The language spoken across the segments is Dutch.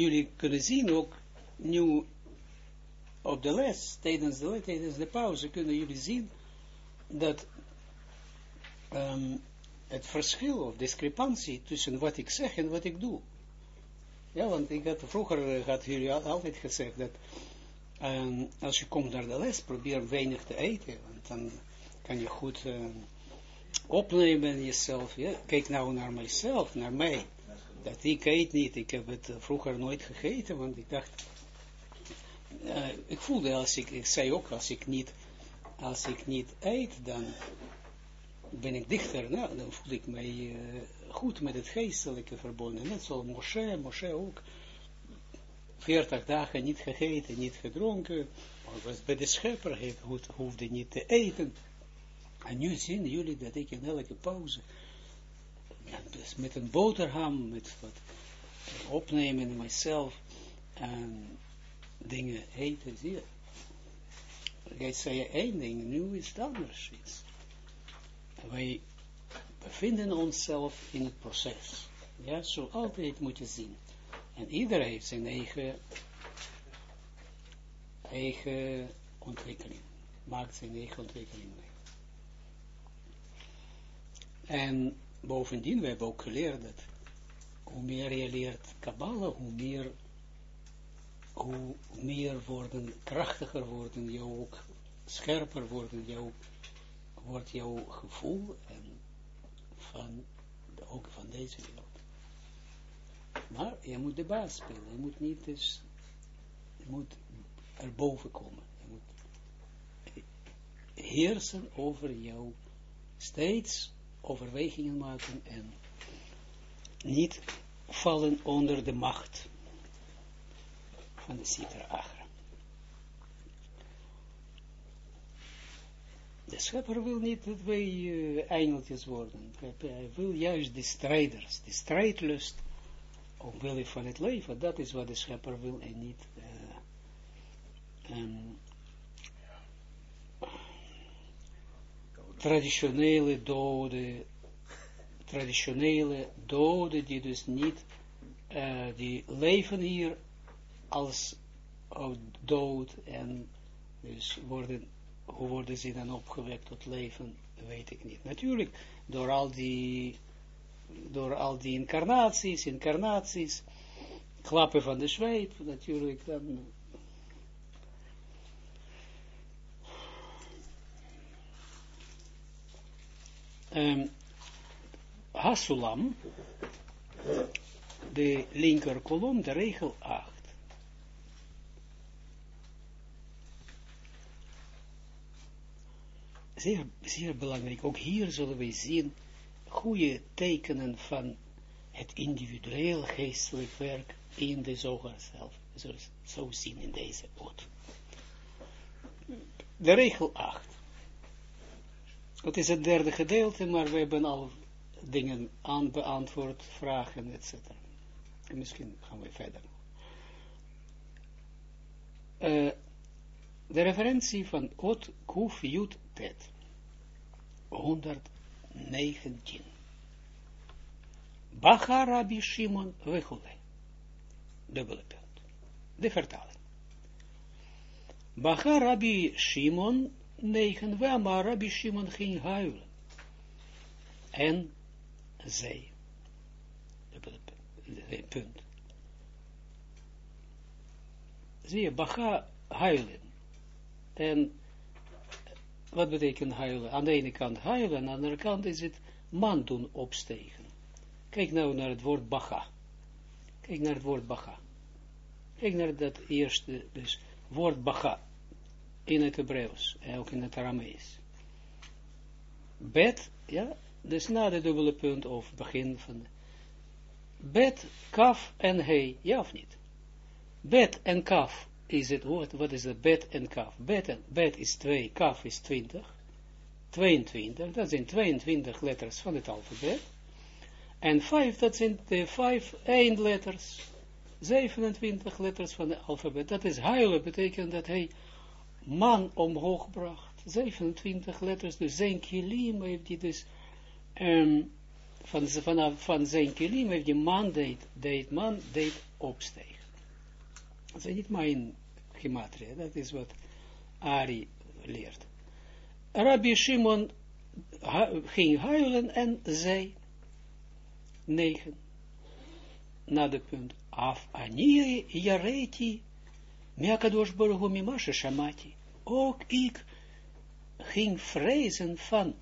jullie kunnen zien ook, nu op de les, tijdens de, tijdens de pauze, kunnen jullie zien dat um, het verschil of discrepantie tussen wat ik zeg en wat ik doe. Ja, want ik had vroeger, uh, had jullie altijd gezegd dat um, als je komt naar de les, probeer weinig te eten, want dan kan je goed uh, opnemen jezelf. Ja? Kijk nou naar mijzelf, naar mij. Dat ik eet niet, ik heb het vroeger nooit gegeten, want ik dacht, uh, ik voelde als ik, ik zei ook, als ik niet, als ik niet eet, dan ben ik dichter, nou, dan voel ik mij uh, goed met het geestelijke verbonden. Net zoals Moshe, Moshe ook, 40 dagen niet gegeten, niet gedronken, was bij de schepper, hoefde niet te eten. En nu zien jullie dat ik in elke pauze, ja, dus met een boterham, met wat opnemen in mijzelf, en dingen eten, zie je. Jij zei één ding, nu is het anders iets. Wij bevinden onszelf in het proces. Ja, zo altijd moet je zien. En iedereen heeft zijn eigen, eigen ontwikkeling. Maakt zijn eigen ontwikkeling mee. En bovendien, we hebben ook geleerd dat hoe meer je leert Kabbalah, hoe meer, hoe meer worden, krachtiger worden, jou ook scherper worden, jou, wordt jouw gevoel en van, ook van deze wereld. Maar je moet de baas spelen, je moet niet dus, je moet erboven komen. Je moet heersen over jou, steeds overwegingen maken en niet vallen onder de macht van de Sitra Achra. De schepper wil niet dat wij uh, engeltjes worden. Hij wil juist de strijders, de strijdlust, omwille van het leven. Dat is wat de schepper wil en niet um, traditionele doden, traditionele doden die dus niet, die leven hier als dood en dus worden, hoe worden ze dan opgewekt tot leven, weet ik niet. Natuurlijk, door al die, door al die incarnaties, incarnaties, klappen van de zweep, natuurlijk, dan um, Hasulam, de linker kolom, de regel 8. Zeer, zeer belangrijk, ook hier zullen we zien goede tekenen van het individueel geestelijk werk in de zoger zelf. Zo zien in deze boot. De regel 8. Het is het derde gedeelte, maar we hebben al dingen aanbeantwoord, vragen, etc. En misschien gaan we verder. Uh, de referentie van Ot Kuf Jut Tet. 119. Bacha Rabbi Shimon Wechule. Dubbele punt. De vertaling. Bacha Shimon 9, maar Rabbi Shimon ging huilen. En zei, punt. Zie je, Bacha huilen. En wat betekent huilen? Aan de ene kant huilen, aan de andere kant is het man doen opstegen. Kijk nou naar het woord Bacha. Kijk naar het woord Bacha. Kijk naar dat eerste, dus woord Bacha in het Hebreeuws en ook in het Aramees. Bet, ja, dus na de dubbele punt of begin van bet, kaf en he, ja of niet? Bet en kaf is het woord, wat is het bet en kaf? Bet, en, bet is 2, kaf is 20, 22, dat zijn 22 letters van het alfabet. En 5, dat zijn de 5 eindletters, 27 letters van het alfabet. Dat is huilen, betekent dat hij man omhoog bracht. 27 letters, dus zijn kilim heeft hij dus, um, van, van, van zijn kilim heeft die man deed, deed man deed opstegen. Dat is niet mijn gematria, dat is wat Ari leert. Rabbi Shimon ging huilen en zei, 9, na de punt, af anie jareti, miakadosh baruch mimashe shamati, ook ik ging vrezen van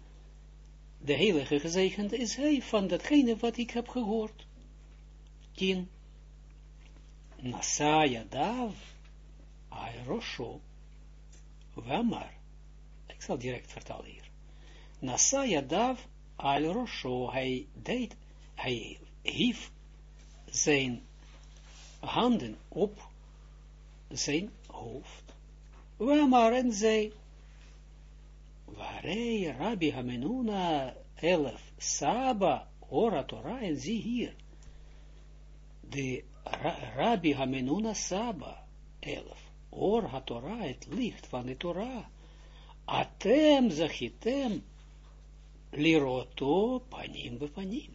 de heilige gezegend is hij van datgene wat ik heb gehoord. 10. Nasaya dav, Ayrosho, Wamar. Ik zal direct vertalen hier. Nasaya dav, Ayrosho, hij deed, hij hief zijn handen op zijn hoofd. Wamar en zei, Waarei Rabbi Hamenuna elf Saba Ora Torah en zie hier. De Rabbi Hamenuna Saba elf Or HaTorah, het licht van de Torah. Atem zachitem liroto panim bepanim.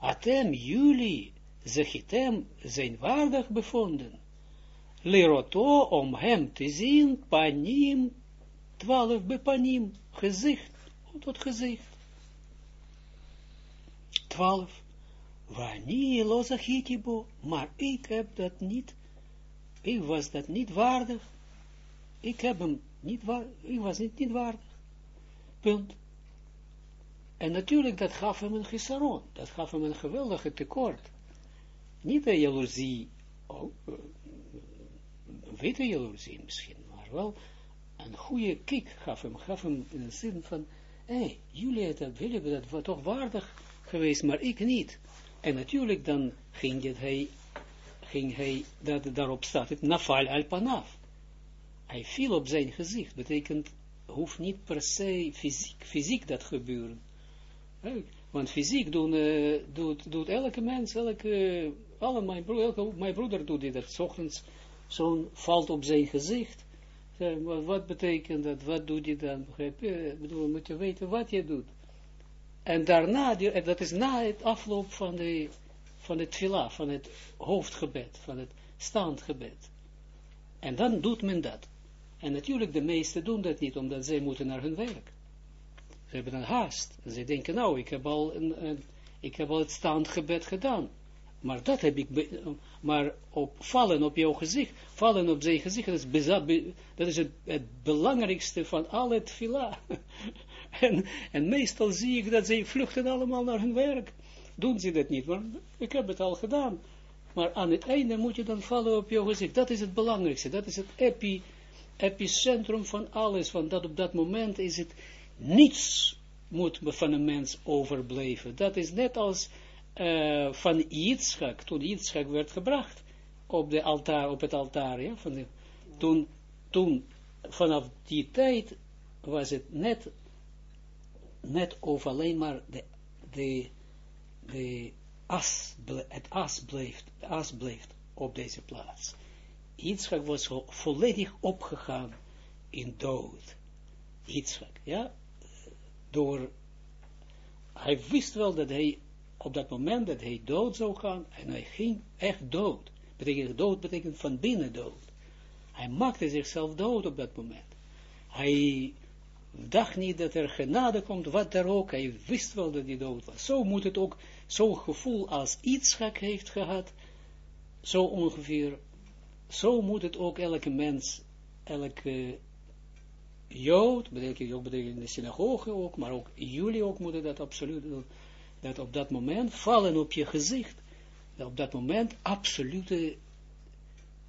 Atem jullie zachitem zijn waardig bevonden. Liroto om hem te zien panim twaalf bepanim, gezicht, tot gezicht. Twaalf, wanneer lozachitibo, maar ik heb dat niet, ik was dat niet waardig, ik heb hem niet waardig, ik was niet, niet waardig. Punt. En natuurlijk, dat gaf hem een gisaron, dat gaf hem een geweldige tekort. Niet een jaloezie, oh, witte jaloezie misschien, maar wel een goede kick gaf hem, gaf hem in de zin van, hé, hey, jullie hebben, dat toch waardig geweest, maar ik niet. En natuurlijk dan ging, het hij, ging hij, dat daarop staat het, nafal al panaf. Hij viel op zijn gezicht, betekent, hoeft niet per se fysiek, fysiek dat gebeuren. Want fysiek doen, uh, doet, doet elke mens, elke, alle mijn, broer, mijn broeder doet dit, dat ochtends zo'n valt op zijn gezicht, wat betekent dat? Wat doe je dan? Ik bedoel, moet je weten wat je doet. En daarna, dat is na het afloop van de, van het tfila, van het hoofdgebed, van het staandgebed. En dan doet men dat. En natuurlijk, de meesten doen dat niet, omdat zij moeten naar hun werk. Ze hebben een haast. En ze denken, nou, ik heb al, een, een, ik heb al het staandgebed gedaan. Maar dat heb ik, maar op vallen op jouw gezicht, vallen op zijn gezicht, dat is, dat is het, belangrijkste van al het fila. en, en meestal zie ik dat ze vluchten allemaal naar hun werk. Doen ze dat niet, maar ik heb het al gedaan. Maar aan het einde moet je dan vallen op jouw gezicht. Dat is het belangrijkste, dat is het epi, epicentrum van alles, want dat op dat moment is het niets moet van een mens overblijven. Dat is net als uh, van Yitzchak, toen Yitzchak werd gebracht op, de altaar, op het altaar, ja, van de, toen, toen, vanaf die tijd was het net, net of alleen maar de, de, de as, het as bleef, as bleef op deze plaats. Yitzchak was volledig opgegaan in dood. Yitzchak, ja, door, hij wist wel dat hij op dat moment dat hij dood zou gaan, en hij ging echt dood. Betekent dood betekent van binnen dood. Hij maakte zichzelf dood op dat moment. Hij dacht niet dat er genade komt, wat er ook, hij wist wel dat hij dood was. Zo moet het ook, zo'n gevoel als Ietschak heeft gehad, zo ongeveer, zo moet het ook elke mens, elke Jood, betekent ook betekent in de synagoge ook, maar ook jullie ook moeten dat absoluut doen dat op dat moment vallen op je gezicht, dat op dat moment absolute,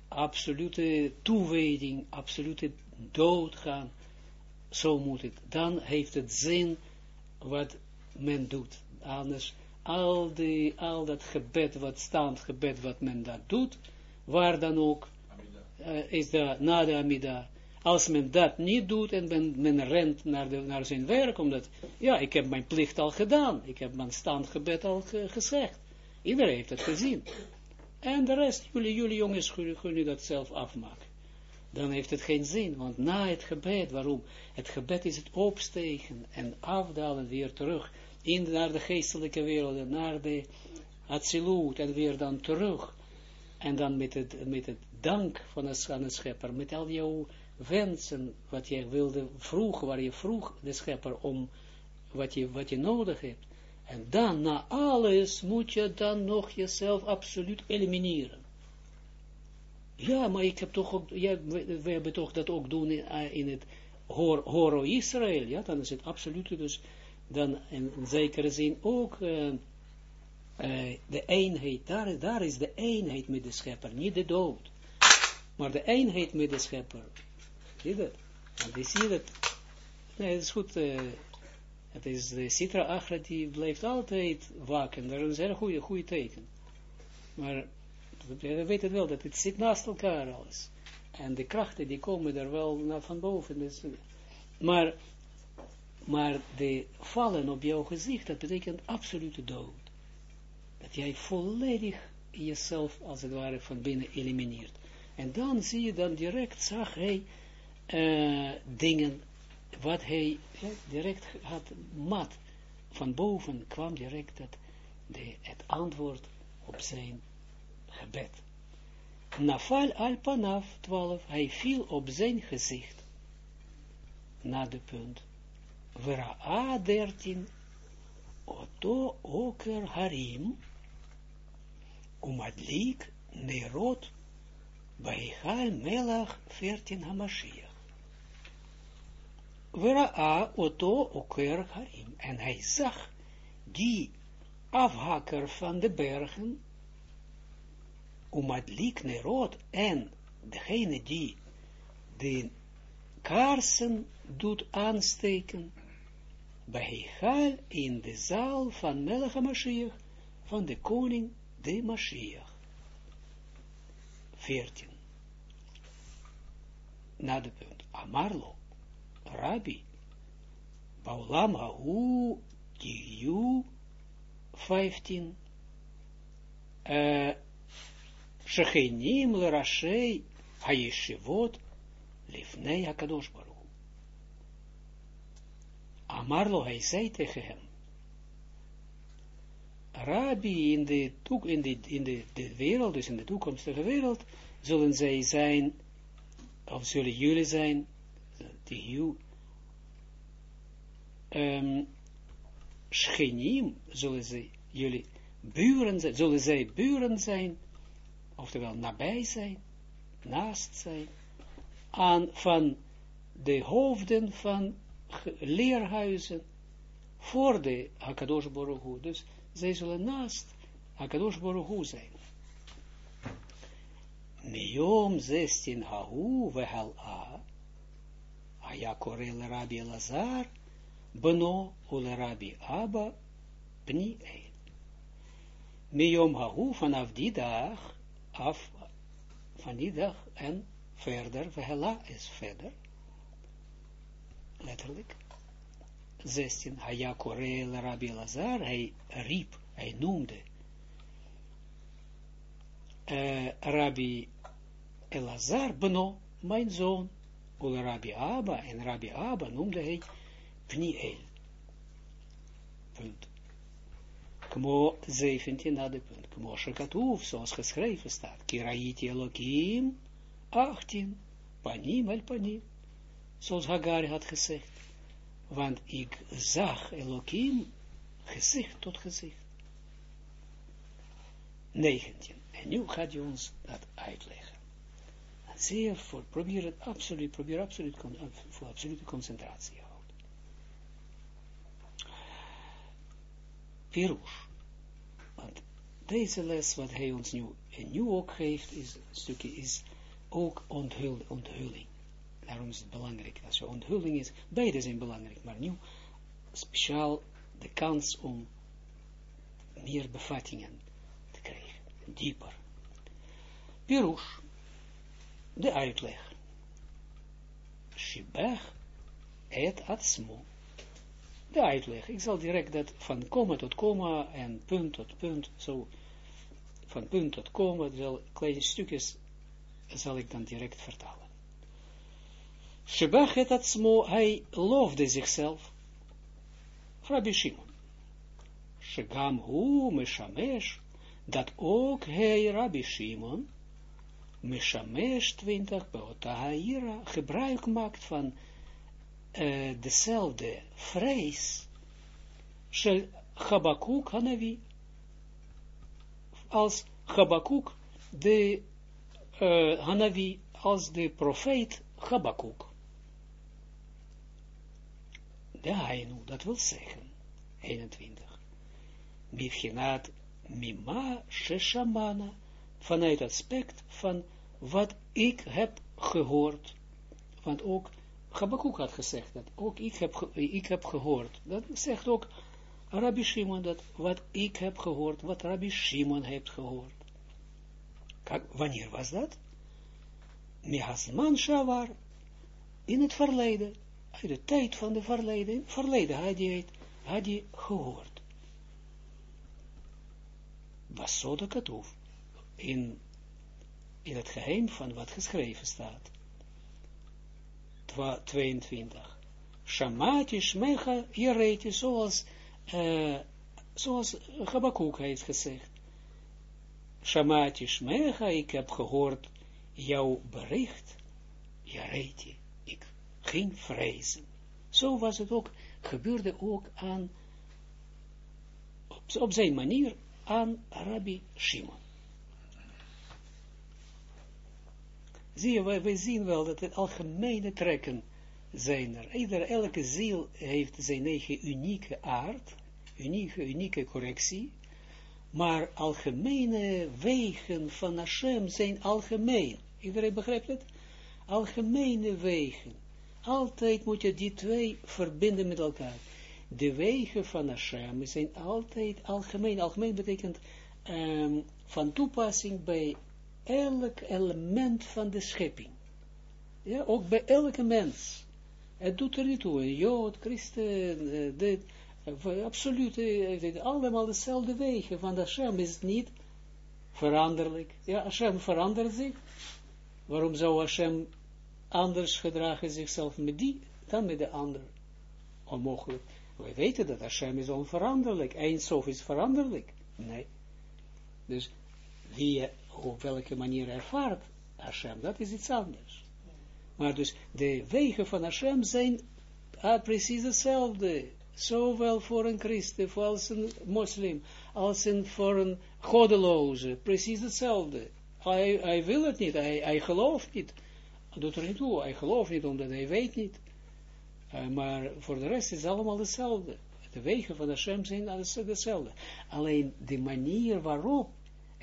absolute toewijding, absolute doodgaan, zo moet het. Dan heeft het zin wat men doet. Anders, al, die, al dat gebed, wat staand gebed, wat men daar doet, waar dan ook, uh, is dat na de Amida, als men dat niet doet en men, rent naar, de, naar zijn werk, omdat, ja, ik heb mijn plicht al gedaan, ik heb mijn standgebed al gezegd. Iedereen heeft het gezien. En de rest, jullie, jullie jongens, kunnen dat zelf afmaken. Dan heeft het geen zin, want na het gebed, waarom? Het gebed is het opstegen en afdalen weer terug in, naar de geestelijke wereld, naar de Atsilut en weer dan terug. en dan met het, met het dank van een, aan de schepper, met al jouw wensen, wat je wilde vroeg, waar je vroeg de schepper om wat je, wat je nodig hebt. En dan, na alles, moet je dan nog jezelf absoluut elimineren. Ja, maar ik heb toch ook, ja, we, hebben toch dat ook doen in, eh, het Horo Israël, ja, dan is het absoluut, dus dan in, in zekere zin ook uh, uh, de eenheid, daar, daar is de eenheid met de schepper, niet de dood, maar de eenheid met de schepper. Zie je dat? Want ziet dat, nee, het is goed, uh, het is de Sitra Achra, die blijft altijd waken, dat is een goede, goede teken. Maar we weten wel dat het zit naast elkaar alles. En de krachten die komen er wel naar van boven. Dus, maar, maar de vallen op jouw gezicht, dat betekent absolute dood. Dat jij volledig jezelf, als het ware, van binnen elimineert. En dan zie je dan direct, zag hij uh, dingen, wat hij direct had mat. Van boven kwam direct het, de, het antwoord op zijn gebed. Nafal al panaf 12, hij viel op zijn gezicht. Na de punt. Vera 13, Oto oker harim, umadlik nerot, Baihal melach 14 hamashiach. Vera oto oker harim, en hij zag die afhakker van de bergen, umadlik nerot, en degene die de kaarsen doet aansteken, bij in de zaal van Melech Mashiach, van de koning de Mashiach. 14. Na de punt. Amarlo, Rabbi, Baulam Tiyu, 15. Uh, Shechenim lerashei hayeshivot lifnei hakadosh baruch. Amarlo, hij zei tegen hem, Rabbi, in de, in, de, in de, wereld, dus in de toekomstige wereld, zullen zij zijn, of zullen jullie zijn, die um, schenim, zullen zij jullie buren zijn, zullen zij buren zijn, oftewel nabij zijn, naast zijn, aan van de hoofden van leerhuizen voor de Hakadosh Baruch Dus zij zullen naast Hakadosh Baruch zijn. Miyom 16 Hahu vehal A, Aya korel Rabbi Lazar, Beno ule Rabbi Abba, Pni Ein. Miyom Hahu vanaf die dag, af van die dag en verder, vehela is verder, letterlijk, 16, Haya Koreel Rabbi Lazar, hij riep, hij noemde uh, Rabbi Elazar, Beno, mijn zoon, Ule Rabbi Abba, en Rabbi Abba noemde hij Pniel. Punt. Kmo 17 na de punt. Kmo Shekatuf, zoals geschreven staat. Kiraiti Elohim, 18, Panim el Panim zoals Hagar had gezegd. Want ik zag Elohim gezicht tot gezicht. 19. En nu gaat hij ons dat uitleggen. Zeer voor, probeer het absoluut, probeer absoluut, voor absolute concentratie Pirush. Deze les wat hij ons nu, en nu ook geeft, is, stukje, is ook onthul, onthulling. Daarom is het belangrijk, als je onthulling is, beide zijn belangrijk, maar nu speciaal de kans om meer bevattingen te krijgen, dieper. Pirush, de uitleg. Shibach et atzmo. De uitleg. Ik zal direct dat van komma tot komma en punt tot punt, zo van punt tot komma, kleine stukjes, zal ik dan direct vertalen. Shebach het atzmo, hij loofde zichzelf. Rabbi Shimon. Shegam hu meshamesh, dat ook hij, Rabbi Shimon, Meshamesh 20, Beotahaira, gebruik maakt van dezelfde vrees, Shel Chabakuk Hanavi, als Chabakuk, de uh, Hanavi, als de profeet Chabakuk. De Hainu, dat wil zeggen, 21. Bivchinat Mima Sheshamana, vanuit aspect van wat ik heb gehoord. Want ook Habakkuk had gezegd dat, ook ik heb, ik heb gehoord. Dat zegt ook Rabbi Shimon dat, wat ik heb gehoord, wat Rabbi Shimon heeft gehoord. Kijk, wanneer was dat? Mihasman Shavar, in het verleden, uit de tijd van de verleden, verleden had hij, had hij gehoord. Was zo de katoef, in, in het geheim van wat geschreven staat. 22. Shamati shmecha jereti, zoals, uh, zoals Habakkuk heeft gezegd. Shamati shmecha, ik heb gehoord jouw bericht, jereti, ik ging vrezen. Zo was het ook, gebeurde ook aan, op zijn manier, aan Rabbi Shimon. Zie je, wij, zien wel dat het algemene trekken zijn er. Ieder, elke ziel heeft zijn eigen unieke aard, unieke, unieke correctie, maar algemene wegen van Hashem zijn algemeen. Iedereen begrijpt het? Algemene wegen. Altijd moet je die twee verbinden met elkaar. De wegen van Hashem zijn altijd algemeen. Algemeen betekent um, van toepassing bij elk element van de schepping. Ja, ook bij elke mens. Het doet er niet toe, een jood, christen, eh, dit, eh, absoluut, eh, allemaal dezelfde wegen, want Hashem is niet veranderlijk. Ja, Hashem verandert zich. Waarom zou Hashem anders gedragen zichzelf met die, dan met de ander? Onmogelijk. Wij weten dat Hashem is onveranderlijk. Eindsof is veranderlijk. Nee. Dus wie op welke manier ervaart Hashem, dat is iets anders. Maar dus de wegen van Hashem zijn ah, precies hetzelfde. Zowel voor een christen, als een moslim, als een, voor een goddeloze. Precies hetzelfde. Hij, hij wil het niet, hij, hij gelooft niet. Dat doet er niet toe, hij gelooft niet omdat hij weet niet. Uh, maar voor de rest is het allemaal hetzelfde. De wegen van Hashem zijn alles hetzelfde. Alleen de manier waarop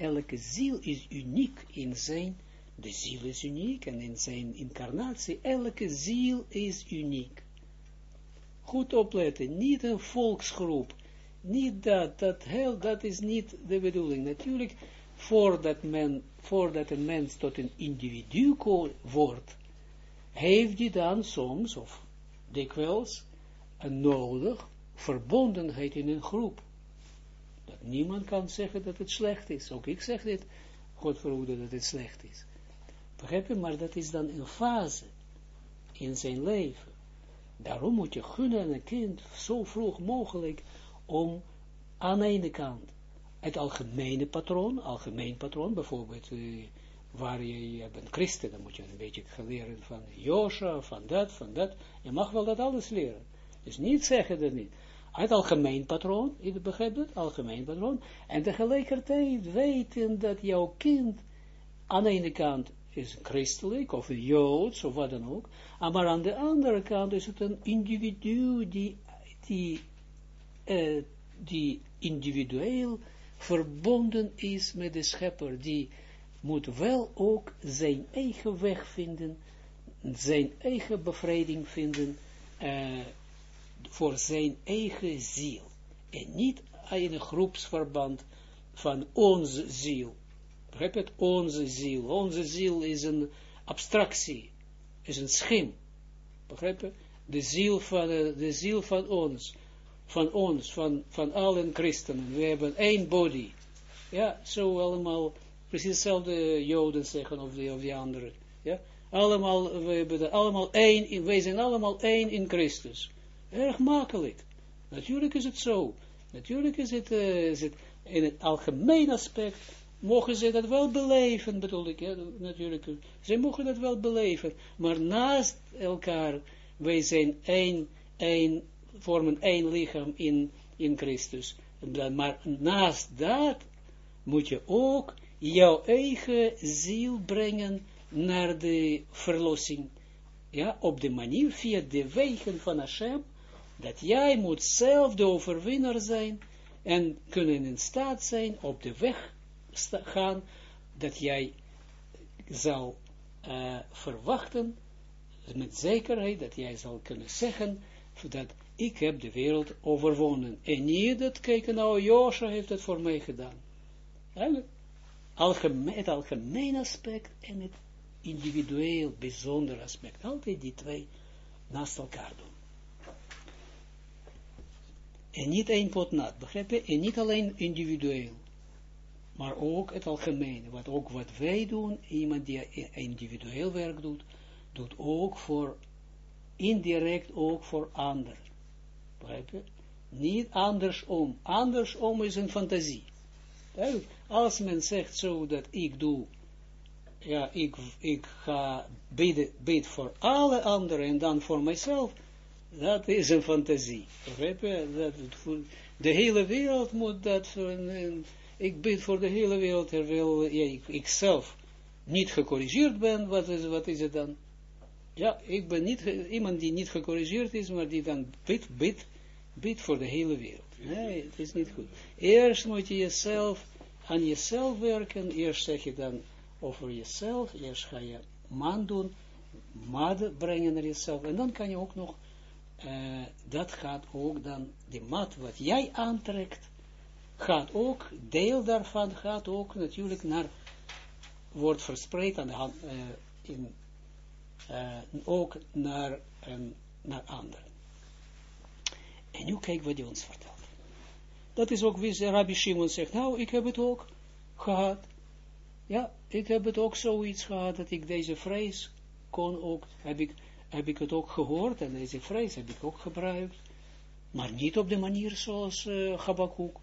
elke ziel is uniek in zijn, de ziel is uniek en in zijn incarnatie, elke ziel is uniek. Goed opletten, niet een volksgroep, niet dat, dat, heel, dat is niet de bedoeling. Natuurlijk, voordat, men, voordat een mens tot een individu wordt, heeft hij dan soms, of dikwijls, een nodig verbondenheid in een groep. Niemand kan zeggen dat het slecht is. Ook ik zeg dit, God verhoede dat het slecht is. Begrijp je? Maar dat is dan een fase in zijn leven. Daarom moet je gunnen aan een kind zo vroeg mogelijk om aan de ene kant het algemene patroon, algemeen patroon, bijvoorbeeld uh, waar je, je bent christen, dan moet je een beetje leren van Josha, van dat, van dat. Je mag wel dat alles leren. Dus niet zeggen dat niet het algemeen patroon, je begrijpt het, algemeen patroon, en tegelijkertijd weten dat jouw kind aan de ene kant is christelijk, of joods, of wat dan ook, maar aan de andere kant is het een individu die, die, uh, die individueel verbonden is met de schepper, die moet wel ook zijn eigen weg vinden, zijn eigen bevrijding vinden, uh, voor zijn eigen ziel. En niet in een groepsverband van onze ziel. Begrijp het? Onze ziel. Onze ziel is een abstractie. Is een schim. Begrijp je? De ziel van, de, de ziel van ons. Van ons. Van, van allen christenen. We hebben één body. Ja, zo allemaal. Precies hetzelfde joden zeggen. Of die, of die anderen. Ja. Allemaal, we hebben allemaal één. Wij zijn allemaal één in Christus. Erg makkelijk. Natuurlijk is het zo. Natuurlijk is het, uh, is het in het algemeen aspect, mogen ze dat wel beleven, bedoel ik, ja, natuurlijk. Ze mogen dat wel beleven, maar naast elkaar, wij zijn één, één, vormen één lichaam in, in Christus. Maar naast dat moet je ook jouw eigen ziel brengen naar de verlossing. Ja, op de manier, via de wegen van Hashem, dat jij moet zelf de overwinnaar zijn en kunnen in staat zijn op de weg gaan, dat jij zal uh, verwachten, met zekerheid, dat jij zal kunnen zeggen, dat ik heb de wereld overwonnen. En niet dat, kijk nou, Josha heeft het voor mij gedaan. Algemeen, het algemeen aspect en het individueel, bijzonder aspect. Altijd die twee naast elkaar doen. En niet één pot nat, begrijp je? En niet alleen individueel, maar ook het algemene. Wat ook wat wij doen, iemand die individueel werk doet, doet ook voor, indirect ook voor anderen. Begrijp je? Niet andersom. Andersom is een fantasie. Als men zegt zo dat ik doe, ja, ik, ik ga bidden, bid voor alle anderen en dan voor mijzelf, dat is een fantasie. De hele wereld moet dat, ik bid voor de hele wereld, terwijl ja, ik, zelf niet gecorrigeerd ben, wat is, wat is het dan? Ja, ik ben niet, iemand die niet gecorrigeerd is, maar die dan bid, bid, bid voor de hele wereld. Nee, het is niet goed. Eerst moet je jezelf, aan jezelf werken, eerst zeg je dan over jezelf, eerst ga je man doen, mad brengen naar jezelf, en dan kan je ook nog uh, dat gaat ook dan, de mat wat jij aantrekt, gaat ook, deel daarvan gaat ook natuurlijk naar, wordt verspreid aan uh, in, uh, ook naar, naar anderen. En nu kijk wat hij ons vertelt. Dat is ook wie Rabbi Shimon zegt, nou, ik heb het ook gehad. Ja, ik heb het ook zoiets gehad, dat ik deze vrees kon ook, heb ik heb ik het ook gehoord en deze vrees heb ik ook gebruikt. Maar niet op de manier zoals uh, Habakkuk.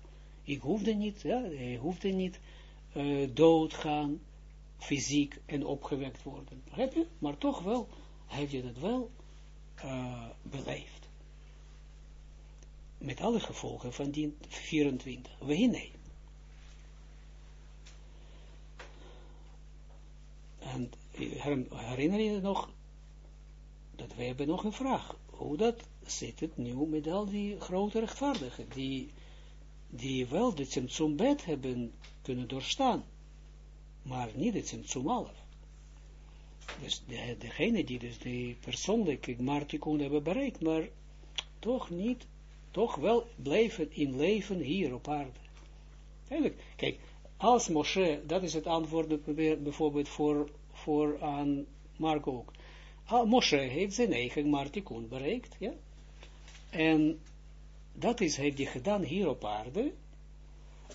Ik hoefde niet, ja, hij hoefde niet uh, doodgaan, fysiek en opgewekt worden. Heb je? Maar toch wel, heb je dat wel uh, beleefd. Met alle gevolgen van die 24. We nee. En herinner je nog dat we hebben nog een vraag. Hoe dat zit het nu met al die grote rechtvaardigen, die, die wel de Tzimtzum bed hebben kunnen doorstaan, maar niet de Tzimtzum alef. Dus de, degene die dus die persoonlijke martikun hebben bereikt, maar toch niet, toch wel blijven in leven hier op aarde. Eigenlijk, kijk, als Moshe, dat is het antwoord bijvoorbeeld voor, voor aan Mark ook. Ah, Moshe heeft zijn eigen Martikun bereikt, ja. En dat is, heeft hij gedaan hier op aarde.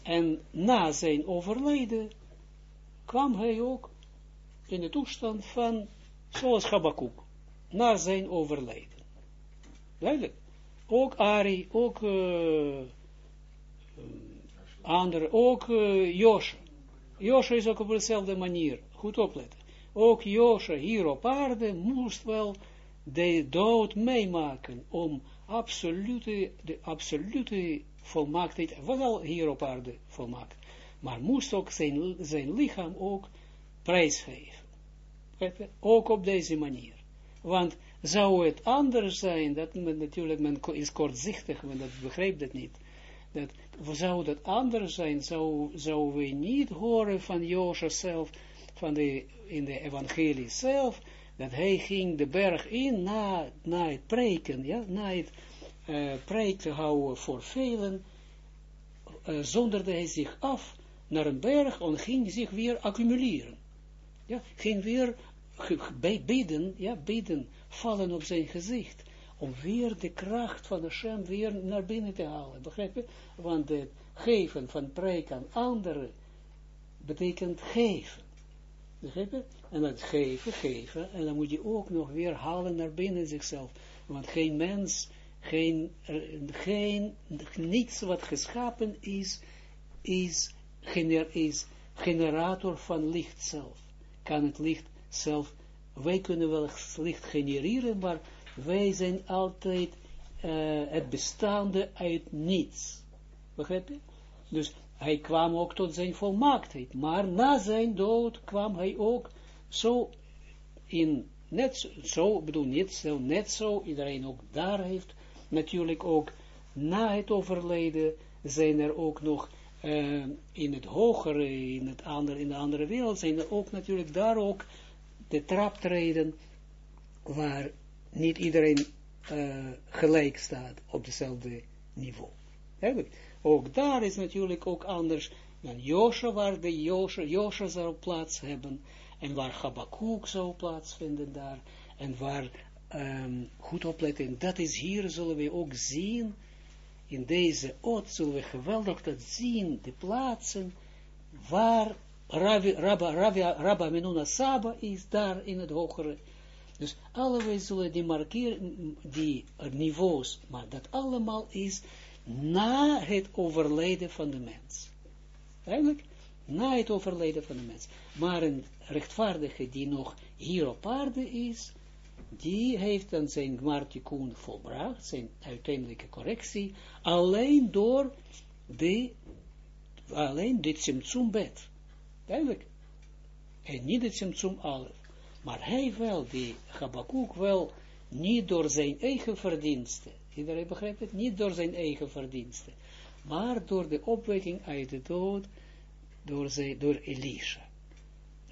En na zijn overlijden kwam hij ook in de toestand van, zoals Habakkuk, na zijn overlijden. Duidelijk. Ook Ari, ook uh, andere, ook uh, Josje. Josje is ook op dezelfde manier. Goed opletten ook Josje hier op aarde moest wel de dood meemaken om absolute, de absolute volmaaktheid, wel hier op aarde volmaakt, maar moest ook zijn, zijn lichaam ook prijsgeven. Ook op deze manier. Want zou het anders zijn, dat men, natuurlijk, men is kortzichtig, men dat begrijpt dat niet. Dat, zou dat anders zijn, zou, zouden we niet horen van Josje zelf, van de, in de evangelie zelf, dat hij ging de berg in na, na het preken, ja, na het uh, preek te houden voor velen, uh, zonderde hij zich af naar een berg en ging zich weer accumuleren. Ja, ging weer bidden, ja, bidden, vallen op zijn gezicht, om weer de kracht van Hashem weer naar binnen te halen, begrijp je? Want het geven van preek aan anderen betekent geven. En dat geven, geven, en dan moet je ook nog weer halen naar binnen zichzelf. Want geen mens, geen, geen, niets wat geschapen is, is, gener, is generator van licht zelf. Kan het licht zelf, wij kunnen wel licht genereren, maar wij zijn altijd uh, het bestaande uit niets. Begrijp je? Dus hij kwam ook tot zijn volmaaktheid, maar na zijn dood kwam hij ook zo in, net zo, bedoel niet zo, net zo, iedereen ook daar heeft, natuurlijk ook na het overlijden zijn er ook nog uh, in het hogere, in, het andere, in de andere wereld, zijn er ook natuurlijk daar ook de traptreden waar niet iedereen uh, gelijk staat op dezelfde niveau. Eigenlijk. Ook daar is natuurlijk ook anders. Dan Josha, waar de Josha, Josha zou plaats hebben, en waar Habakkuk zou plaatsvinden daar, en waar, um, goed opletten, dat is hier, zullen we ook zien, in deze oot zullen we geweldig dat zien, de plaatsen, waar Rabba Menuna Saba is, daar in het hogere, dus allebei zullen die markeren, die niveaus, maar dat allemaal is na het overlijden van de mens. Eigenlijk, na het overlijden van de mens. Maar een rechtvaardige die nog hier op aarde is, die heeft dan zijn gmartikun volbracht, zijn uiteindelijke correctie, alleen door de, alleen dit simtsum bet. Duidelijk. En niet het simtsum alef. Maar hij wel, die Habakkuk wel, niet door zijn eigen verdiensten. Iedereen begrijpt het? Niet door zijn eigen verdiensten. Maar door de opwekking uit de dood, door, door Elisha.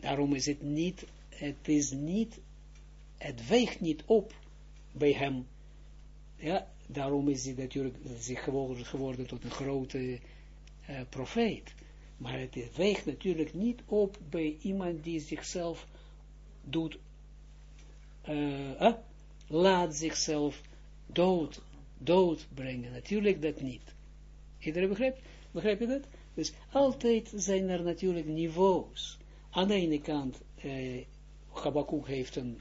Daarom is het niet, het is niet, het weegt niet op bij hem. Ja, daarom is hij natuurlijk zich geworden, geworden tot een grote uh, profeet. Maar het weegt natuurlijk niet op bij iemand die zichzelf doet, uh, laat zichzelf dood, dood brengen. Natuurlijk dat niet. Iedereen begrijpt? Begrijp je dat? Dus altijd zijn er natuurlijk niveaus. Aan de ene kant, uh, Habakkuk heeft een,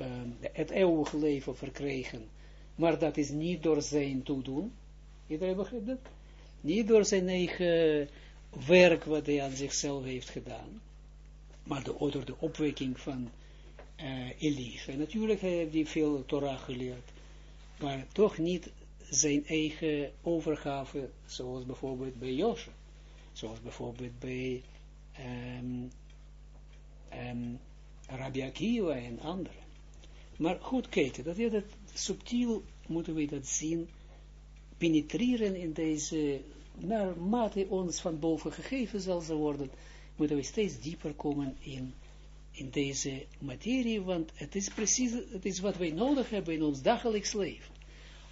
uh, het eeuwige leven verkregen, maar dat is niet door zijn toedoen. Iedereen begrijpt dat? Niet door zijn eigen werk wat hij aan zichzelf heeft gedaan maar door de opwekking van uh, Elisha. Natuurlijk heeft hij veel Torah geleerd, maar toch niet zijn eigen overgave, zoals bijvoorbeeld bij Josje, zoals bijvoorbeeld bij um, um, Rabbi Akiva en anderen. Maar goed kijken, dat je dat subtiel moeten we dat zien, penetreren in deze, naarmate ons van boven gegeven zal worden, moeten we steeds dieper komen in, in deze materie, want het is precies, het is wat wij nodig hebben in ons dagelijks leven.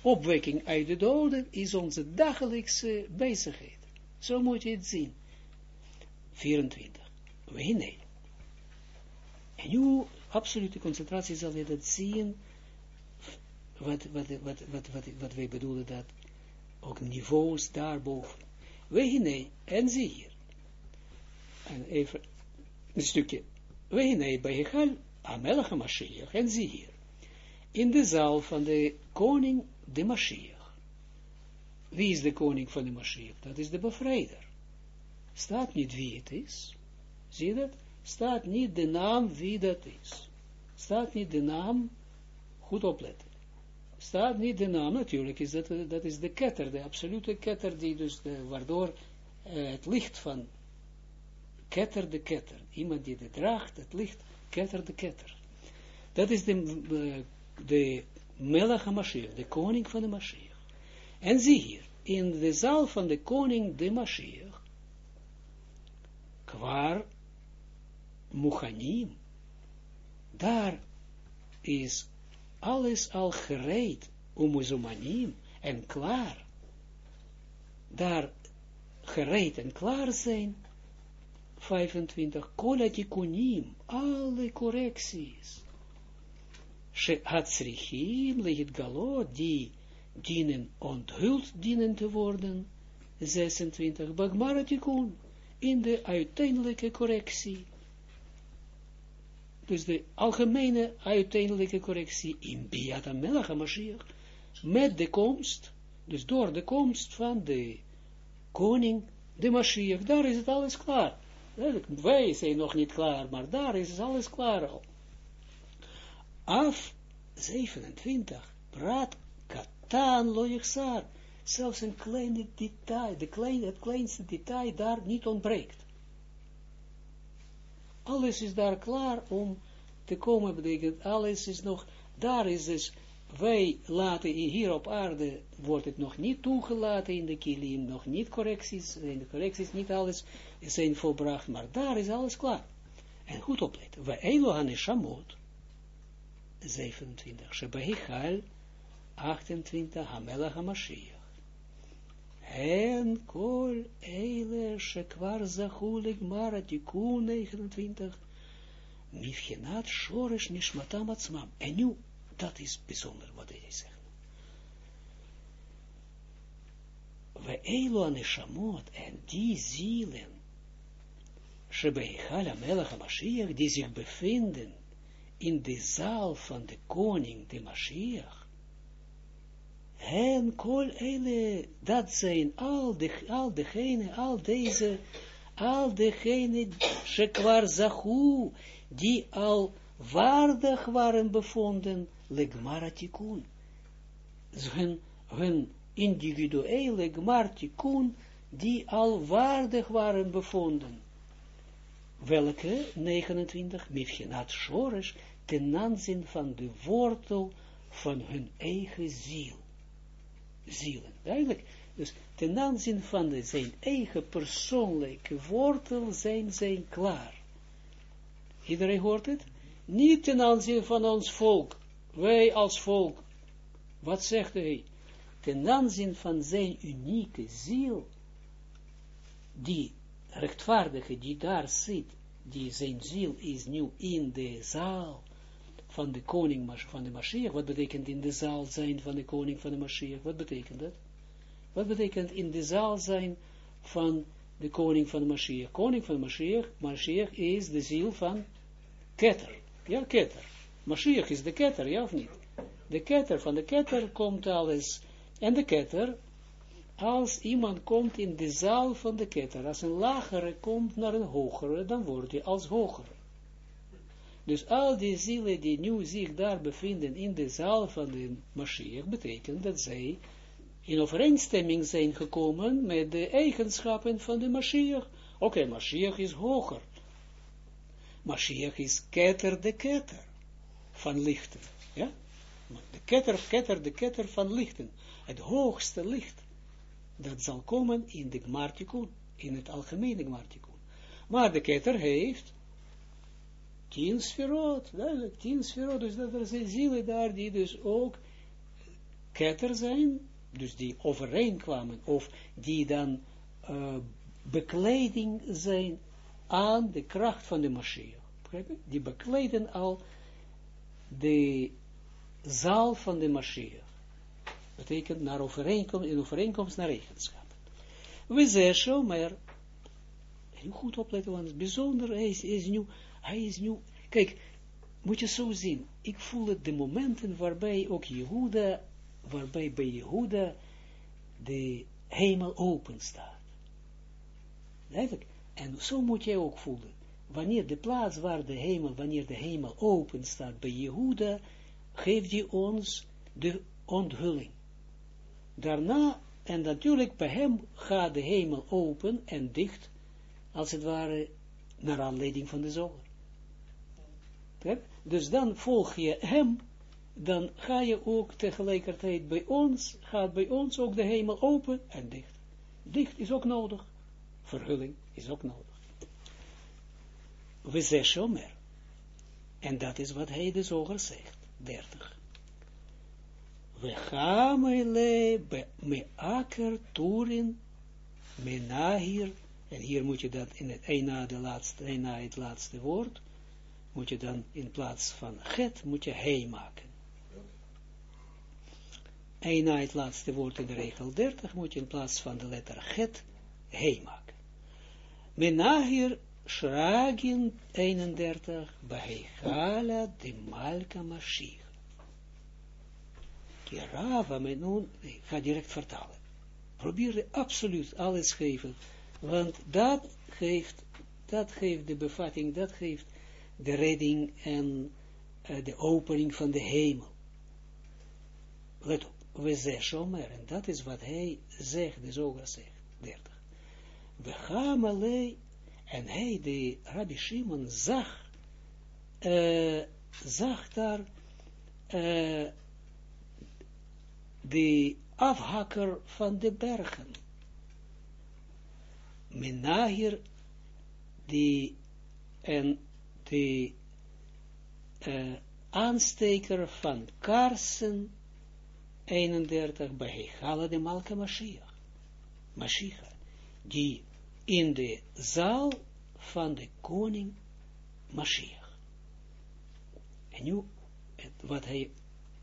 Opwekking uit de doden is onze dagelijkse bezigheid. Zo moet je het zien. 24. We nee. En nu, absolute concentratie zal je dat zien, wat, wat, wat, wat, wat, wat wij bedoelen dat, ook niveaus daarboven. We nee, en zie hier en even een stukje. Wij bij Hechal, Amelach Mashiach, en zie hier, in de zaal van de koning de Mashiach. Wie is de koning van de Mashiach? Dat is de bevrijder. Staat niet wie het is. Zie je dat? Staat niet de naam wie dat is. Staat niet de naam, goed opletten. Staat niet de naam, natuurlijk is dat, dat is de ketter, de absolute ketter, die dus de, waardoor uh, het licht van ketter de ketter. Iemand die het draagt, het licht, ketter de ketter. Dat is de, de HaMashiach, de koning van de Mashiach. En zie hier, in de zaal van de koning de Mashiach, kwaar Muchanim, daar is alles al gereed, umuzumanim, en klaar. Daar gereed en klaar zijn, 25, kola tikunim, alle correcties. Hatsrichim legit galot, die dienen onthuld dienen te worden. 26, bagmara tikun, in de uiteindelijke correctie. Dus de algemene uiteindelijke correctie in Biata Melach Mashiach, met de komst, dus door de komst van de koning de Mashiach, daar is het alles klaar. Wij zijn nog niet klaar, maar daar is alles klaar. Af 27, praat katan loyechsar, zelfs een kleine detail, de kleine, het kleinste detail daar niet ontbreekt. Alles is daar klaar om te komen, betekent alles is nog, daar is dus, wij laten hier op aarde, wordt het nog niet toegelaten in de kilim, nog niet correcties, in de correcties niet alles zijn volbracht, maar daar is alles klaar. En goed opletten, we Elohan Shamot, 27, Shebahichal, 28, Hamela HaMashiach. En kol eile shekwar zachulig mara tikun 29, mifchenat shoresh nishmatam atzmam. En nu, dat is bijzonder wat hij zegt. We eilu aneshamot, en die zielen, shebeichal amelach Mashiach, die zich bevinden in de zaal van de koning, de Mashiach, en kol ele, dat zijn al, de, al degene, al deze, al degene, shekwar zahu, die al waardig waren bevonden, legmaratikun. Hun, hun individuele gmartikun, die al waardig waren bevonden. Welke, 29, Mifchenat Shores, ten aanzien van de wortel van hun eigen ziel zielen. Duidelijk. Dus ten aanzien van de, zijn eigen persoonlijke wortel zijn zij klaar. Iedereen hoort het? Niet ten aanzien van ons volk. Wij als volk. Wat zegt hij? Ten aanzien van zijn unieke ziel. Die rechtvaardige die daar zit. Die zijn ziel is nu in de zaal van de koning van de Mashiach. Wat betekent in de zaal zijn van de koning van de Mashiach? Wat betekent dat? Wat betekent in de zaal zijn van de koning van de Mashiach? Koning van de Mashiach, Mashiach is de ziel van Keter. Ja, Keter. Mashiach is de Keter, ja of niet? De Keter, van de Keter komt alles. En de Keter, als iemand komt in de zaal van de Keter, als een lagere komt naar een hogere, dan wordt hij als hogere. Dus al die zielen die nu zich daar bevinden in de zaal van de Mashiach, betekent dat zij in overeenstemming zijn gekomen met de eigenschappen van de Mashiach. Oké, okay, Mashiach is hoger. Mashiach is ketter de ketter van lichten. Ja? De ketter, ketter, de ketter van lichten. Het hoogste licht. Dat zal komen in de Gmartikun, in het algemene Gmartikun. Maar de ketter heeft tien sferot, duidelijk, dus dat er zijn zielen daar die dus ook ketter zijn, dus die overeenkwamen, of die dan uh, bekleding zijn aan de kracht van de Mashiach. Die bekleden al de zaal van de Mashiach. Betekent naar overeenkomst, in overeenkomst naar eigenschappen. We zeggen, maar, heel goed opletten, want het bijzonder is, is hij is nu, kijk, moet je zo zien, ik voel het de momenten waarbij ook Jehuda, waarbij bij Jehuda de hemel open staat. Eigenlijk, en zo moet jij ook voelen, wanneer de plaats waar de hemel, wanneer de hemel open staat bij Jehuda, geeft hij ons de onthulling. Daarna, en natuurlijk bij hem gaat de hemel open en dicht, als het ware, naar aanleiding van de zomer. Dus dan volg je hem, dan ga je ook tegelijkertijd bij ons, gaat bij ons ook de hemel open en dicht. Dicht is ook nodig. Verhulling is ook nodig. We zeggen. En dat is wat hij de zoger zegt. 30. We gaan me aker turin menahir. En hier moet je dat in het een na, de laatste, een na het laatste woord moet je dan in plaats van het, moet je hij maken. En na het laatste woord in de regel 30 moet je in plaats van de letter het, hij maken. Menahir Shragin 31, Bahegala de Malka Mashiach. Kirava, men nu, ik ga direct vertalen. Probeer absoluut alles geven Want dat geeft, dat geeft de bevatting, dat geeft de redding en uh, de opening van de hemel. Let op, we zeggen en dat is wat hij zegt, de zoger zegt, 30. We gaan alleen, en hij, de Rabbi Shimon, zag, zag daar uh, de afhakker van de bergen. Menahir, die, en de uh, aansteker van kaarsen, 31, bij Hechala de Malka Mashiach, Mashiach, die in de zaal van de koning Mashiach. En nu, wat hij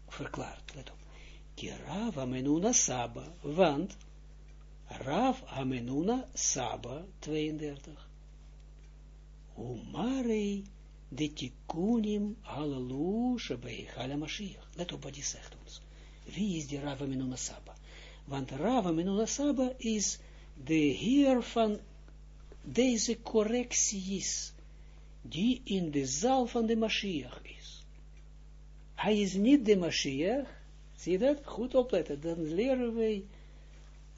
verklaart, let op. Ki Rav Amenuna Saba, want Rav Amenuna Saba, 32. Umarei de tikunim halalu shebei chala Mashiach. Let op wat hij zegt ons. Wie is die Rav Amenuna Saba? Want Rav Amenuna Saba is de heer van deze correcties, die in de zaal van de Mashiach is. Hij is niet de Mashiach, zie je dat? Goed opletten, dan leren wij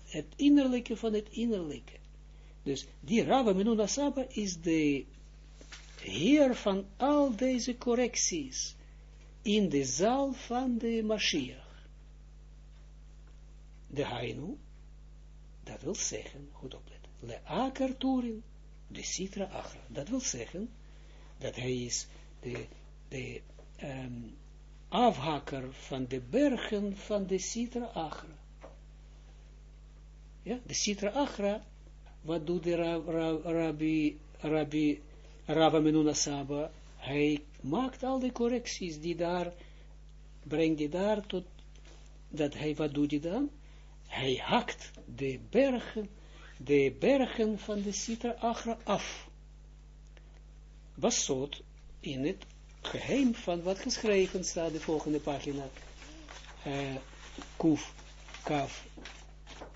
het innerlijke van het innerlijke. Dus die Rabba Menuna Saba is de heer van al deze correcties in de zaal van de Mashiach. De Hainu, dat wil zeggen, goed opletten le aker turin, de citra achra. Dat wil zeggen, dat hij is de, de um, afhakker van de bergen van de citra achra. Ja, de citra achra, wat doet de rabbi, rabbi, rabbi Menuna Saba? Hij maakt al de correcties die daar, brengt daar tot, dat hij, wat doet hij dan? Hij hakt de bergen de bergen van de Sitra Achra af. Basot in het geheim van wat geschreven staat, de volgende pagina. Uh, Kuf, Kaf,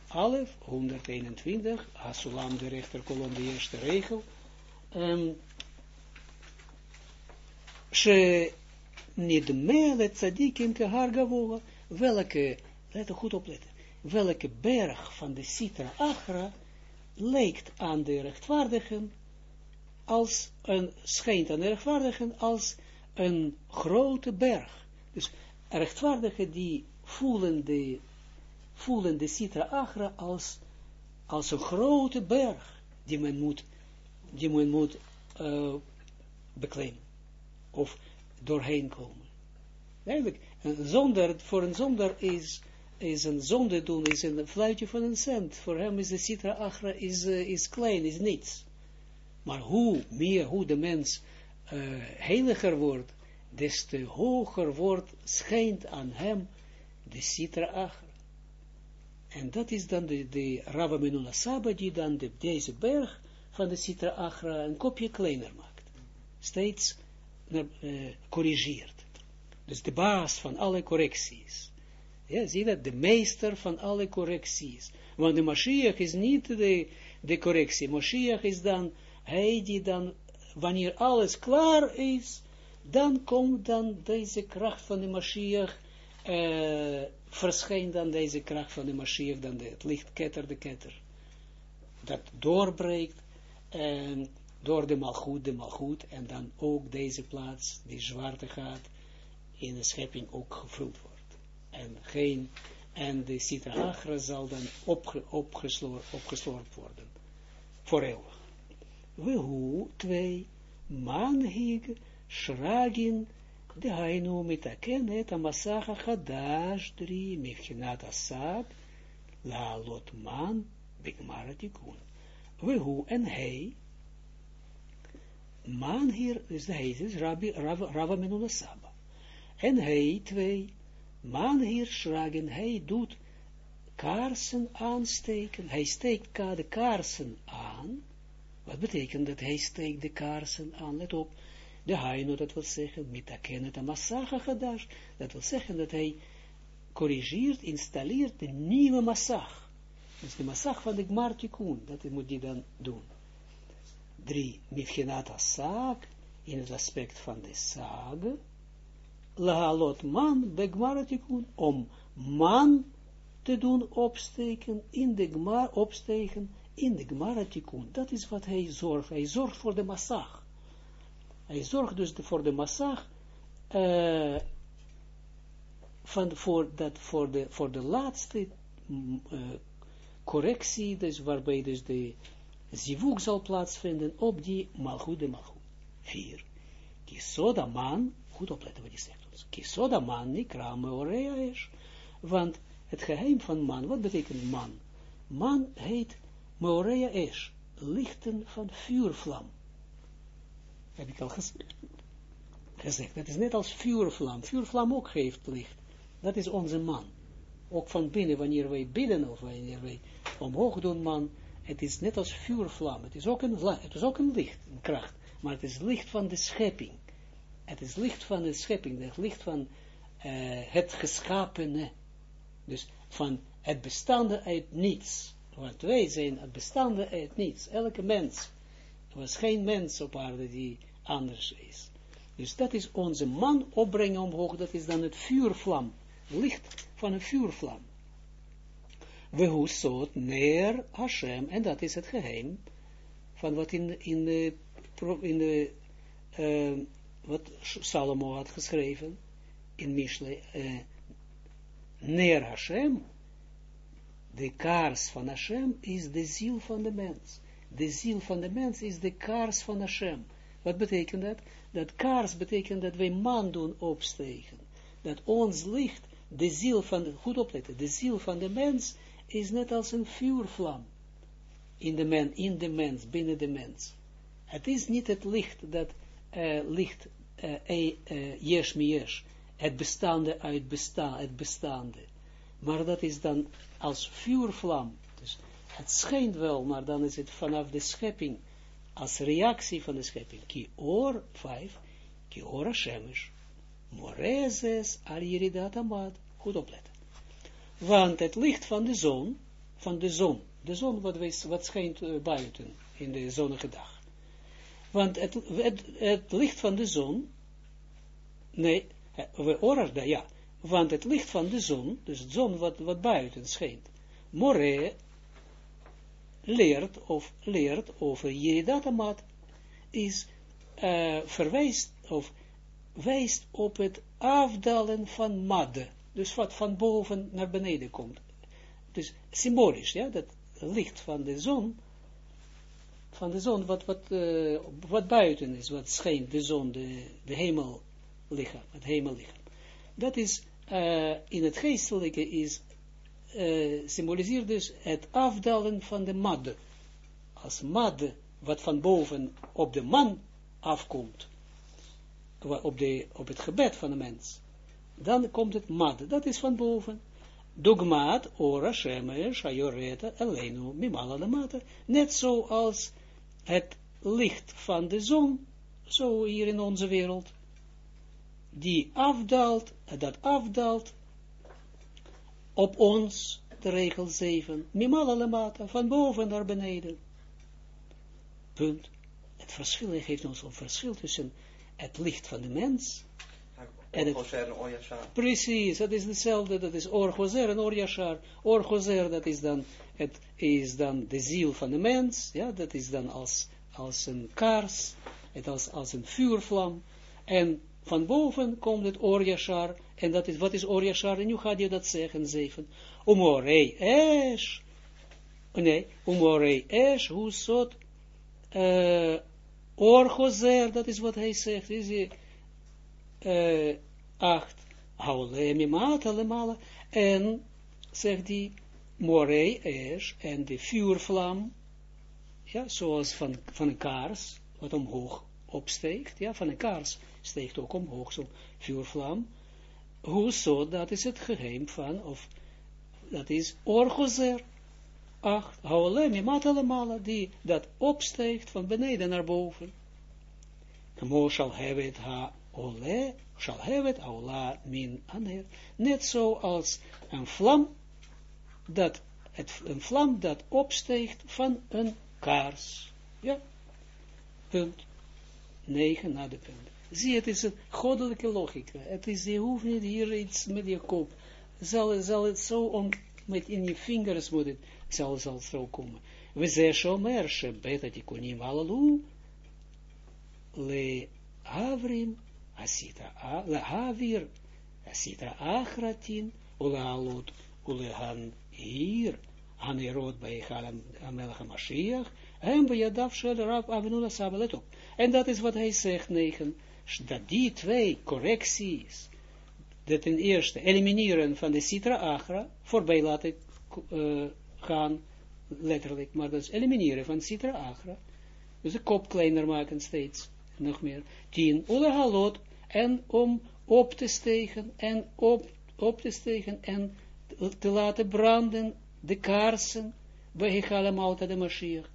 Alef, 121, Hasulam, de rechterkolom, de eerste regel. Um, She niet mele tzadikim ke hargavoa, welke, let goed op letten, welke berg van de Sitra Achra lijkt aan de rechtvaardigen als een, schijnt aan de rechtvaardigen als een grote berg. Dus rechtvaardigen die voelen de, voelen de Sitra Agra als, als een grote berg die men moet, die men moet uh, beklimmen of doorheen komen. Eigenlijk, zonder, voor een zonder is is een zonde doen, is een fluitje van een cent. Voor hem is de citra achra is, uh, is klein, is niets. Maar hoe meer, hoe de mens uh, heiliger wordt, des te hoger wordt, schijnt aan hem de citra achra. En dat is dan de, de Rava Menuna Saba, die dan de, deze berg van de citra achra een kopje kleiner maakt. Steeds uh, corrigeert. Dus de baas van alle correcties. Ja, zie dat, de meester van alle correcties. Want de Mashiach is niet de, de correctie. Mashiach is dan, hij die dan, wanneer alles klaar is, dan komt dan deze kracht van de Mashiach, uh, verschijnt dan deze kracht van de Mashiach, dan het licht ketter, de ketter. Dat doorbreekt, en door de malgoed, de malgoed, en dan ook deze plaats, die zwarte gaat, in de schepping ook gevuld wordt en geen, en de Sitra zal dan opge, worden, voor eeuwig. We hoe, twee, manhig, shragin, de hainu mitaken et amasacha chadash drie, mechinat asad, la lot man, bigmaratikun. We hoe, en hij, man hier, is de hij, is Rabbi, Rava Menuna Saba. En hij, twee, man hier schragen, hij doet kaarsen aansteken, hij steekt de kaarsen aan, wat betekent dat hij steekt de kaarsen aan, let op, de haino, dat wil zeggen, mitakenet massacha gadash, dat wil zeggen dat hij corrigeert, installeert de nieuwe massach, Dus de massag van de gmar tikkun, dat moet die dan doen. Drie, mifchinata saak, in het aspect van de sage, lahalot man, tikkun, om man te doen opsteken, in de gmar, opsteken, in de gmar tikkun. Dat is wat hij zorgt. Hij zorgt voor de massag. Hij zorgt dus voor de massag, uh, van, voor, dat, voor, de, voor de laatste uh, correctie, dus waarbij dus de zivuk zal plaatsvinden op die malchut de malchut. Vier. Kisoda man, goed opletten wat die zegt ons. Kisoda man, nikra meorea is. Want het geheim van man, wat betekent man? Man heet meorea is, lichten van vuurvlam. Heb ik al gezegd. Dat is net als vuurvlam. Vuurvlam ook geeft licht. Dat is onze man. Ook van binnen, wanneer wij bidden of wanneer wij omhoog doen, man. Het is net als vuurvlam. Het is ook een, het is ook een licht, een kracht. Maar het is licht van de schepping. Het is licht van de schepping. Het licht van uh, het geschapene. Dus van het bestaande uit niets. Want wij zijn het bestaande uit niets. Elke mens. Er was geen mens op aarde die anders is. Dus dat is onze man opbrengen omhoog. Dat is dan het vuurvlam licht van een vuurvlam. We hoesot neer Hashem, en dat is het geheim van wat in, in de, in de uh, wat Salomo had geschreven in Mishle, uh, neer Hashem, de kaars van Hashem is de ziel van de mens. De ziel van de mens is de kaars van Hashem. Wat betekent dat? Dat kaars betekent dat wij man doen opstegen. Dat ons licht de ziel van, de, goed opletten, de ziel van de mens is net als een vuurvlam in de, men, in de mens, binnen de mens. Het is niet het licht dat uh, licht uh, yesh mi yesh, het bestaande uit bestaan, het bestaande. Maar dat is dan als vuurvlam. Dus het schijnt wel, maar dan is het vanaf de schepping, als reactie van de schepping. Ki or, vijf, ki or Hashemesh. Morezes al Amad. Goed opletten. Want het licht van de zon, van de zon, de zon wat, wees, wat schijnt uh, buiten in de zonnige dag. Want het, het, licht van de zon, nee, we oren, ja, want het licht van de zon, dus de zon wat, wat buiten schijnt, more leert of leert over Jeridatamat, is uh, verwijst of wijst op het afdalen van madde, dus wat van boven naar beneden komt. Dus symbolisch, ja, dat licht van de zon, van de zon, wat, wat, uh, wat buiten is, wat schijnt, de zon, de, de hemellichaam, het hemellichaam. Dat is, uh, in het geestelijke is, uh, symboliseert dus het afdalen van de madde. Als madde, wat van boven op de man afkomt, op, de, op het gebed van de mens, dan komt het mad, dat is van boven. Dogmaat, ora, shemesh, ayoreta, elenu, mimala de mate. Net zoals het licht van de zon, zo hier in onze wereld, die afdaalt, dat afdaalt op ons, de regel 7, mimala mate, van boven naar beneden. Punt. Het verschil, hij geeft ons een verschil tussen het licht van de mens. En het, precies, dat is hetzelfde, dat is orgozer en orjashar. Orgozer, dat is dan, het is dan de ziel van de mens, ja, dat is dan als, als een kaars, het als, als een vuurvlam. En van boven komt het orjashar, en dat is, wat is orjashar? En nu gaat je dat zeggen, zeven. Umorei esh, nee, umorei esh, hoe zot, uh, Orgozer, dat is wat hij zegt, is hij, uh, acht, lemala, en, zegt hij, morei is, en de vuurvlam, ja, zoals van, van een kaars, wat omhoog opsteekt, ja, van een kaars steekt ook omhoog, zo'n vuurvlam, hoe zo, dat is het geheim van, of, dat is orgozer, acht, haolem, matalamala, die dat opsteekt van beneden naar boven. Shall have it ha ole, have it aula min aner. Net zo als een vlam dat het, een vlam dat opsteegt van een kaars. Ja, punt. 9 naar de punt. Zie, het is een goddelijke logica. Het is, je hoeft niet hier iets met je kop. Zal, zal het zo om, met in je vingers moet het, zal, zal zo komen. We zeggen shomer, shebeta tikunim alalu, le avrim, asita, le havir, asita achratin, ule alot, ule han hier, Hanerot bij Hamelach HaMashiach, en bij Yadav Shel Rav Avinuna Saba, let. En dat is wat hij zegt, negen, dat die twee correcties, dat ten eerste elimineren van de Sitra Agra, voorbij laten uh, gaan, letterlijk, maar dat elimineren van Sitra Agra, dus de kop kleiner maken steeds, nog meer, tien, Halot, en om op te stegen, en op, op te stegen, en te laten branden de kaarsen bij Hechala de Mashiach,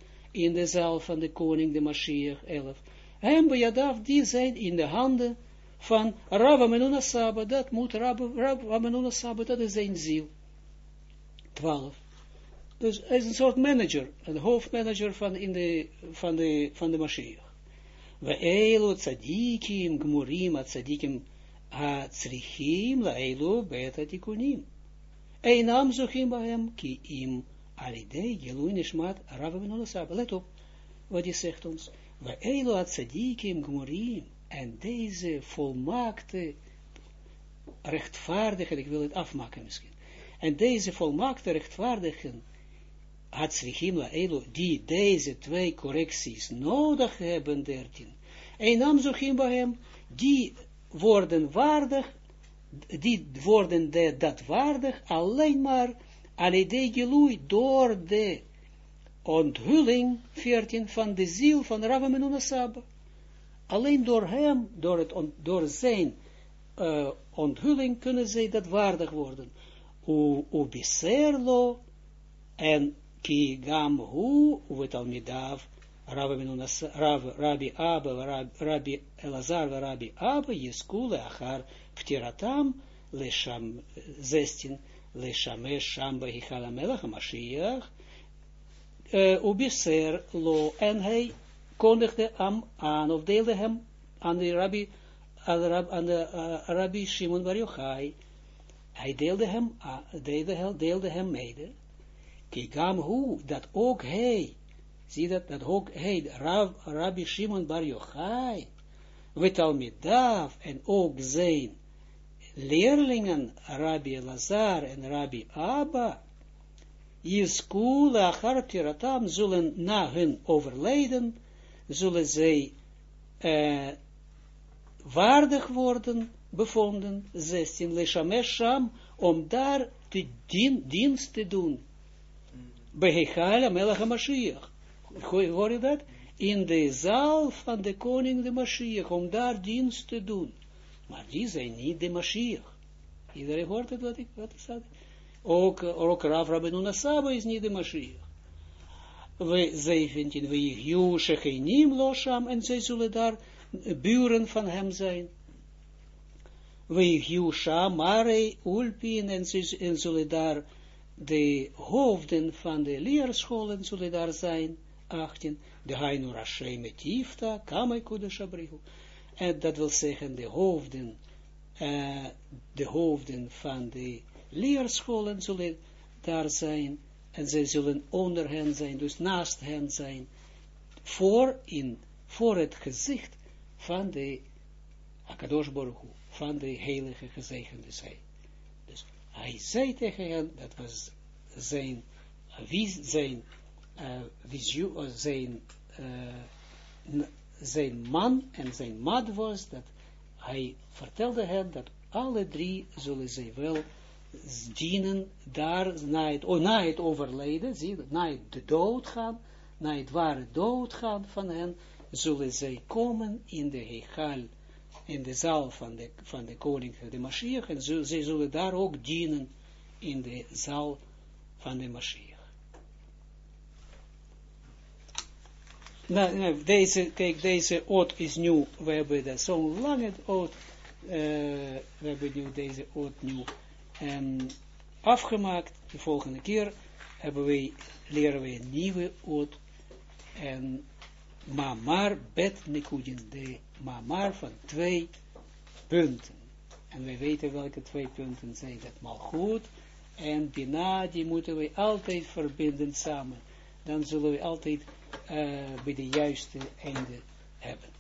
in de zaal van de koning de Mashiach 11. En Bejadav, die zijn in de handen van Rabba Menuna Saba, dat moet Rabba, Rabba Menuna Saba, dat is zijn ziel. 12. Dus hij is een soort manager, een hoofdmanager van, in de, van, de, van de Mashiach. We eilu tzadikim gmurim, a tzadikim tzrichim, la eilu beta tikunim. Einam zochim bahem, ki im alidei gelui Rabba Menuna Saba. Let op wat hij zegt ons. We elo atzadikim gmorim, en deze volmaakte rechtvaardigen, ik wil het afmaken misschien, en deze volmaakte rechtvaardigen, Hatzrichim la elo, die deze twee correcties nodig hebben, dertien, en namzochim bahem, die worden waardig, die worden de, dat waardig, alleen maar, alidei gelui, door de onthulling, 14, van de ziel van Rabbi Menuna Saba. Alleen door hem, door, het, door zijn uh, onthulling, kunnen zij dat waardig worden. U, u biserlo, en ki gam hu, u talmidav, Rabbi Rabbi, Rabbi Abba, Rabbi Elazar, Rabbi Abba, Yeskule, Achar, Ptiratam, Lesham, 16, Leshamesh, Shamba, Melach, Mashiach, uh, ubiser lo, en hij kondigde hem aan, of deelde hem aan de rabbi, aan de, rabbi Shimon Bar Yochai, hij deelde hem, deelde, hem mede, kigam hu, dat ook hij, zie dat, dat ook hij, Rab, rabbi Shimon Bar Yochai, Vitalmidav, en ook zijn leerlingen, Rabbi Lazar en Rabbi Abba, Jisku lachar ptiratam zullen na hun overlijden, zullen zij uh, waardig worden bevonden, 16, leshamesh sham, om daar te dien, dienst te doen. Behechala melech Mashiach. Hoor je dat? In de zaal van de koning de Mashiach, om daar dienst te doen. Maar die zijn niet de Mashiach. Iedereen hoort het wat ik, wat ik zei? Ook, ook Rav Rabbeinu Saba is niet de Mashiach. We 17, we Jiju Shechinim Losham, en zij zullen daar buren van hem zijn. We Jiju Shamare Ulpin, en zij zullen daar de hoofden van de leerscholen zullen daar zijn. 18, de Hainu Rashe Metifta, Kamai Kodesh En dat wil zeggen, de hoofden, uh, de hoofden van de leerscholen zullen daar zijn, en zij zullen onder hen zijn, dus naast hen zijn, voor, in, voor het gezicht van de Akadosh van de heilige gezegende zij. Dus hij zei tegen hen, dat was zijn, zijn, uh, zijn, zijn man en zijn maat was, dat hij vertelde hen dat alle drie zullen zij wel dienen daar na het, oh, na het zie na de dood gaan, na het ware dood gaan van hen, zullen zij komen in de hechal, in de zaal van de, van de koning, de Mashiach, en zij zullen daar ook dienen in de zaal van de Mashiach. Nou, deze, kijk, deze oot is nu, we hebben zo'n lange oot, uh, we hebben nu deze oot nu en afgemaakt. De volgende keer hebben we, leren we een nieuwe oot en mamar bet nikudin, de mamar van twee punten. En wij weten welke twee punten zijn dat malgoed en bina, die moeten we altijd verbinden samen. Dan zullen we altijd bij de juiste einde hebben.